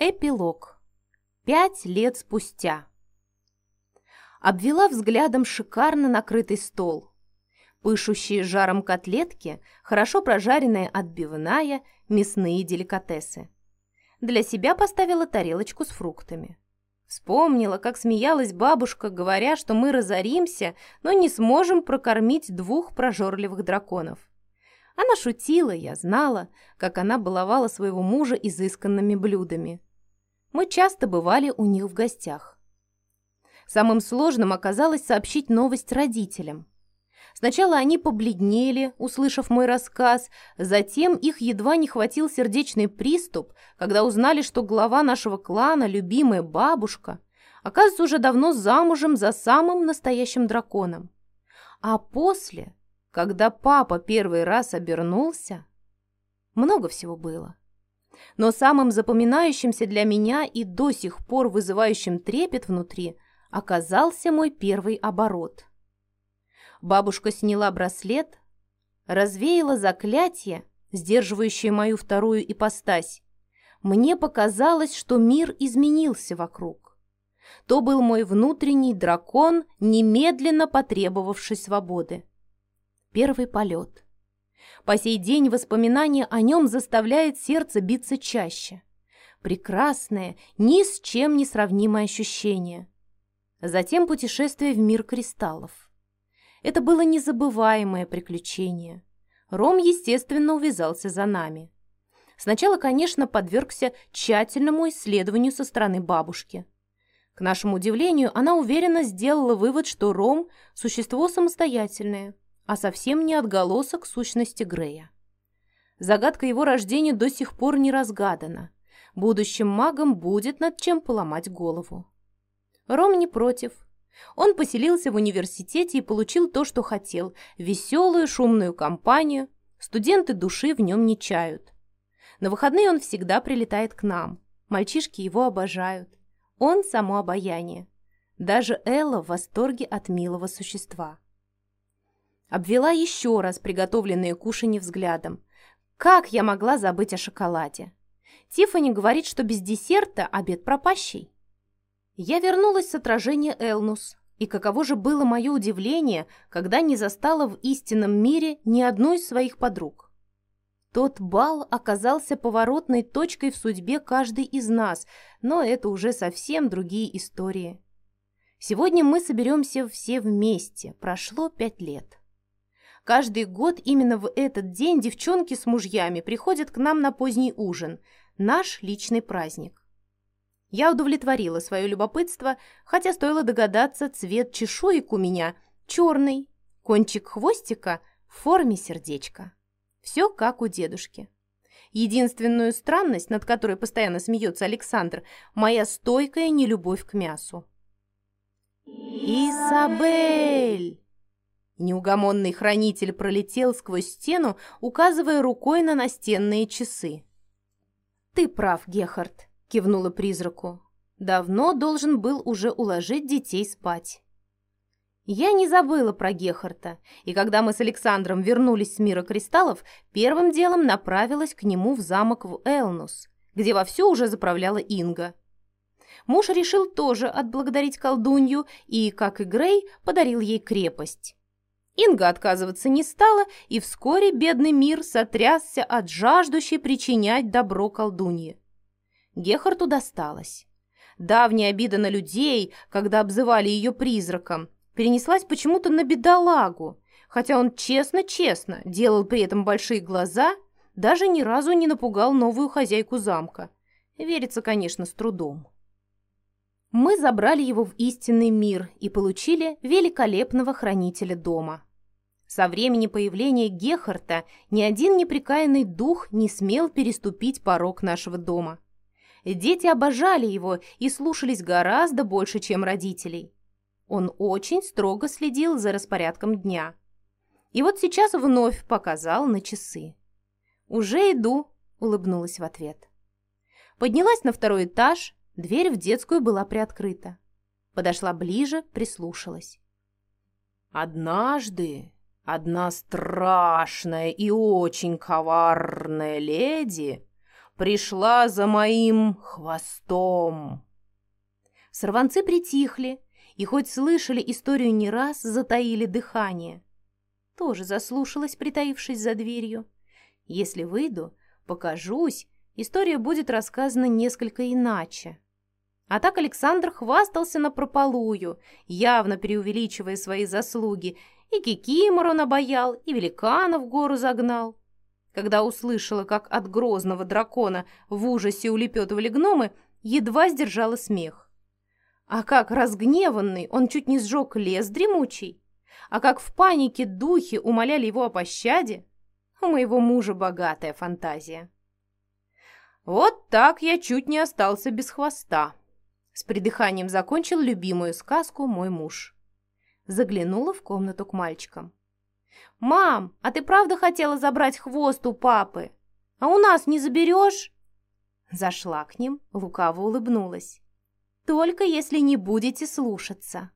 Эпилог. Пять лет спустя. Обвела взглядом шикарно накрытый стол. Пышущие жаром котлетки, хорошо прожаренная отбивная, мясные деликатесы. Для себя поставила тарелочку с фруктами. Вспомнила, как смеялась бабушка, говоря, что мы разоримся, но не сможем прокормить двух прожорливых драконов. Она шутила, я знала, как она баловала своего мужа изысканными блюдами. Мы часто бывали у них в гостях. Самым сложным оказалось сообщить новость родителям. Сначала они побледнели, услышав мой рассказ, затем их едва не хватил сердечный приступ, когда узнали, что глава нашего клана, любимая бабушка, оказывается уже давно замужем за самым настоящим драконом. А после, когда папа первый раз обернулся, много всего было. Но самым запоминающимся для меня и до сих пор вызывающим трепет внутри оказался мой первый оборот. Бабушка сняла браслет, развеяла заклятие, сдерживающее мою вторую ипостась. Мне показалось, что мир изменился вокруг. То был мой внутренний дракон, немедленно потребовавший свободы. Первый полет — по сей день воспоминание о нем заставляет сердце биться чаще. Прекрасное, ни с чем не сравнимое ощущение. Затем путешествие в мир кристаллов. Это было незабываемое приключение. Ром, естественно, увязался за нами. Сначала, конечно, подвергся тщательному исследованию со стороны бабушки. К нашему удивлению, она уверенно сделала вывод, что Ром – существо самостоятельное – а совсем не отголосок сущности Грея. Загадка его рождения до сих пор не разгадана. Будущим магом будет над чем поломать голову. Ром не против. Он поселился в университете и получил то, что хотел – веселую, шумную компанию. Студенты души в нем не чают. На выходные он всегда прилетает к нам. Мальчишки его обожают. Он – само обаяние. Даже Элла в восторге от милого существа. Обвела еще раз приготовленные кушанье взглядом. Как я могла забыть о шоколаде? Тиффани говорит, что без десерта обед пропащий. Я вернулась с отражения Элнус, и каково же было мое удивление, когда не застала в истинном мире ни одну из своих подруг. Тот бал оказался поворотной точкой в судьбе каждой из нас, но это уже совсем другие истории. Сегодня мы соберемся все вместе, прошло пять лет. Каждый год именно в этот день девчонки с мужьями приходят к нам на поздний ужин, наш личный праздник. Я удовлетворила свое любопытство, хотя стоило догадаться, цвет чешуек у меня черный, кончик хвостика в форме сердечка. Все как у дедушки. Единственную странность, над которой постоянно смеется Александр, моя стойкая нелюбовь к мясу. «Изабель!» Неугомонный хранитель пролетел сквозь стену, указывая рукой на настенные часы. «Ты прав, Гехард», — кивнула призраку. «Давно должен был уже уложить детей спать». Я не забыла про Гехарта, и когда мы с Александром вернулись с мира кристаллов, первым делом направилась к нему в замок в Элнус, где вовсю уже заправляла Инга. Муж решил тоже отблагодарить колдунью и, как и Грей, подарил ей крепость. Инга отказываться не стала, и вскоре бедный мир сотрясся от жаждущей причинять добро колдуньи. Гехарту досталось. Давняя обида на людей, когда обзывали ее призраком, перенеслась почему-то на бедолагу, хотя он честно-честно делал при этом большие глаза, даже ни разу не напугал новую хозяйку замка. Верится, конечно, с трудом. Мы забрали его в истинный мир и получили великолепного хранителя дома – со времени появления Гехарта ни один неприкаянный дух не смел переступить порог нашего дома. Дети обожали его и слушались гораздо больше, чем родителей. Он очень строго следил за распорядком дня. И вот сейчас вновь показал на часы. «Уже иду», — улыбнулась в ответ. Поднялась на второй этаж, дверь в детскую была приоткрыта. Подошла ближе, прислушалась. «Однажды Одна страшная и очень коварная леди пришла за моим хвостом. Сорванцы притихли, и хоть слышали историю не раз, затаили дыхание. Тоже заслушалась, притаившись за дверью. Если выйду, покажусь, история будет рассказана несколько иначе. А так Александр хвастался на прополую, явно преувеличивая свои заслуги, и Кикимору набоял, и великана в гору загнал. Когда услышала, как от грозного дракона в ужасе улепетывали гномы, едва сдержала смех. А как разгневанный он чуть не сжег лес дремучий, а как в панике духи умоляли его о пощаде, у моего мужа богатая фантазия. Вот так я чуть не остался без хвоста. С придыханием закончил любимую сказку мой муж. Заглянула в комнату к мальчикам. «Мам, а ты правда хотела забрать хвост у папы? А у нас не заберешь?» Зашла к ним, лукаво улыбнулась. «Только если не будете слушаться».